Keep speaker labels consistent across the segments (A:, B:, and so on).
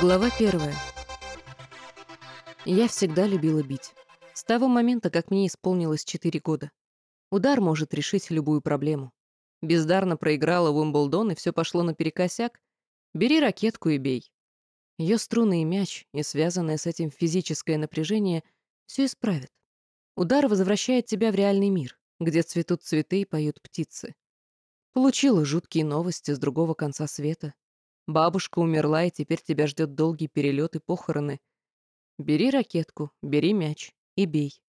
A: Глава первая. Я всегда любила бить. С того момента, как мне исполнилось 4 года. Удар может решить любую проблему. Бездарно проиграла Уимблдон, и все пошло наперекосяк. Бери ракетку и бей. Ее струны и мяч, и связанное с этим физическое напряжение, все исправят. Удар возвращает тебя в реальный мир, где цветут цветы и поют птицы. Получила жуткие новости с другого конца света, Бабушка умерла, и теперь тебя ждет долгий перелет и похороны. Бери ракетку, бери мяч и бей.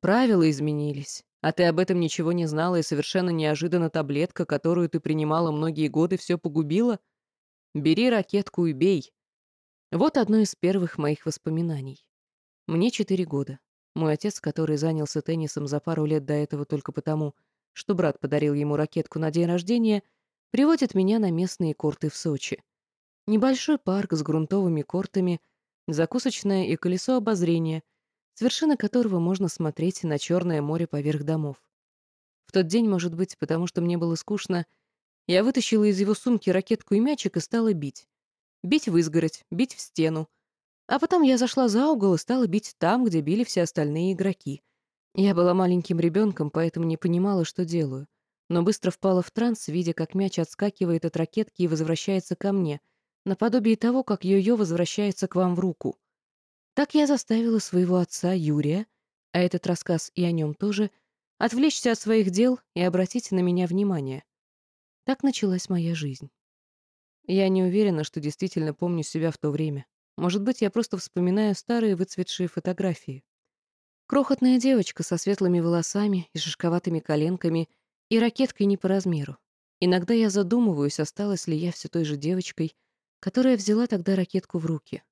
A: Правила изменились, а ты об этом ничего не знала, и совершенно неожиданно таблетка, которую ты принимала многие годы, все погубила. Бери ракетку и бей. Вот одно из первых моих воспоминаний. Мне четыре года. Мой отец, который занялся теннисом за пару лет до этого только потому, что брат подарил ему ракетку на день рождения — приводит меня на местные корты в Сочи. Небольшой парк с грунтовыми кортами, закусочное и колесо обозрения, с вершины которого можно смотреть на Черное море поверх домов. В тот день, может быть, потому что мне было скучно, я вытащила из его сумки ракетку и мячик и стала бить. Бить в изгородь, бить в стену. А потом я зашла за угол и стала бить там, где били все остальные игроки. Я была маленьким ребенком, поэтому не понимала, что делаю но быстро впала в транс, видя, как мяч отскакивает от ракетки и возвращается ко мне, наподобие того, как йо-йо возвращается к вам в руку. Так я заставила своего отца, Юрия, а этот рассказ и о нем тоже, отвлечься от своих дел и обратить на меня внимание. Так началась моя жизнь. Я не уверена, что действительно помню себя в то время. Может быть, я просто вспоминаю старые выцветшие фотографии. Крохотная девочка со светлыми волосами и шишковатыми коленками и ракеткой не по размеру. Иногда я задумываюсь, осталась ли я все той же девочкой, которая взяла тогда ракетку в руки.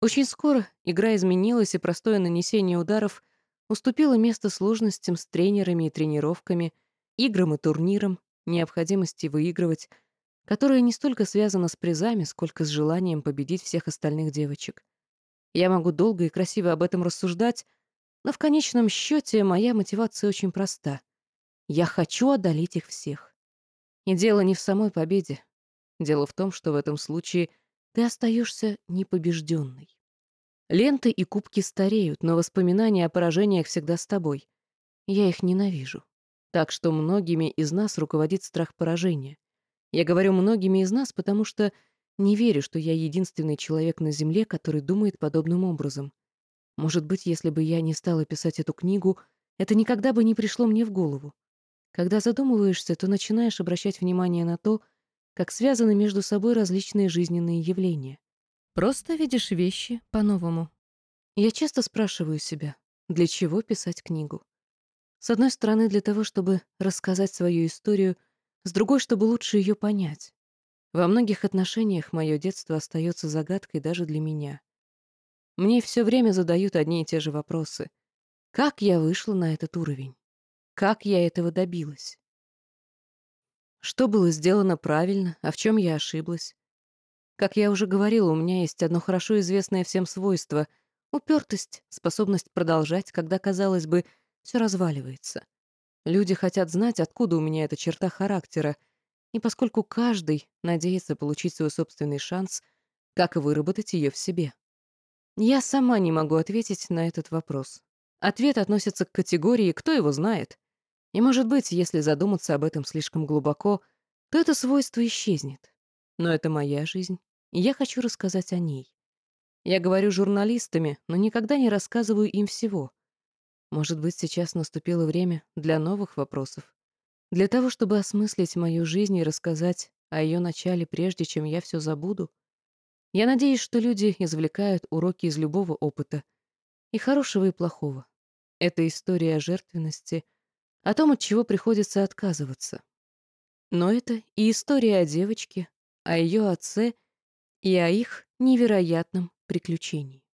A: Очень скоро игра изменилась, и простое нанесение ударов уступило место сложностям с тренерами и тренировками, играм и турнирам, необходимости выигрывать, которая не столько связана с призами, сколько с желанием победить всех остальных девочек. Я могу долго и красиво об этом рассуждать, но в конечном счете моя мотивация очень проста. Я хочу одолеть их всех. И дело не в самой победе. Дело в том, что в этом случае ты остаешься непобежденной. Ленты и кубки стареют, но воспоминания о поражениях всегда с тобой. Я их ненавижу. Так что многими из нас руководит страх поражения. Я говорю «многими из нас», потому что не верю, что я единственный человек на Земле, который думает подобным образом. Может быть, если бы я не стала писать эту книгу, это никогда бы не пришло мне в голову. Когда задумываешься, то начинаешь обращать внимание на то, как связаны между собой различные жизненные явления. Просто видишь вещи по-новому. Я часто спрашиваю себя, для чего писать книгу? С одной стороны, для того, чтобы рассказать свою историю, с другой, чтобы лучше ее понять. Во многих отношениях мое детство остается загадкой даже для меня. Мне все время задают одни и те же вопросы. Как я вышла на этот уровень? Как я этого добилась? Что было сделано правильно, а в чем я ошиблась? Как я уже говорила, у меня есть одно хорошо известное всем свойство — упертость, способность продолжать, когда, казалось бы, все разваливается. Люди хотят знать, откуда у меня эта черта характера, и поскольку каждый надеется получить свой собственный шанс, как выработать ее в себе? Я сама не могу ответить на этот вопрос. Ответ относится к категории «кто его знает?». И, может быть, если задуматься об этом слишком глубоко, то это свойство исчезнет. Но это моя жизнь, и я хочу рассказать о ней. Я говорю журналистами, но никогда не рассказываю им всего. Может быть, сейчас наступило время для новых вопросов. Для того, чтобы осмыслить мою жизнь и рассказать о ее начале, прежде чем я все забуду. Я надеюсь, что люди извлекают уроки из любого опыта, и хорошего, и плохого. Это история о жертвенности — о том, от чего приходится отказываться. Но это и история о девочке, о ее отце и о их невероятном приключении.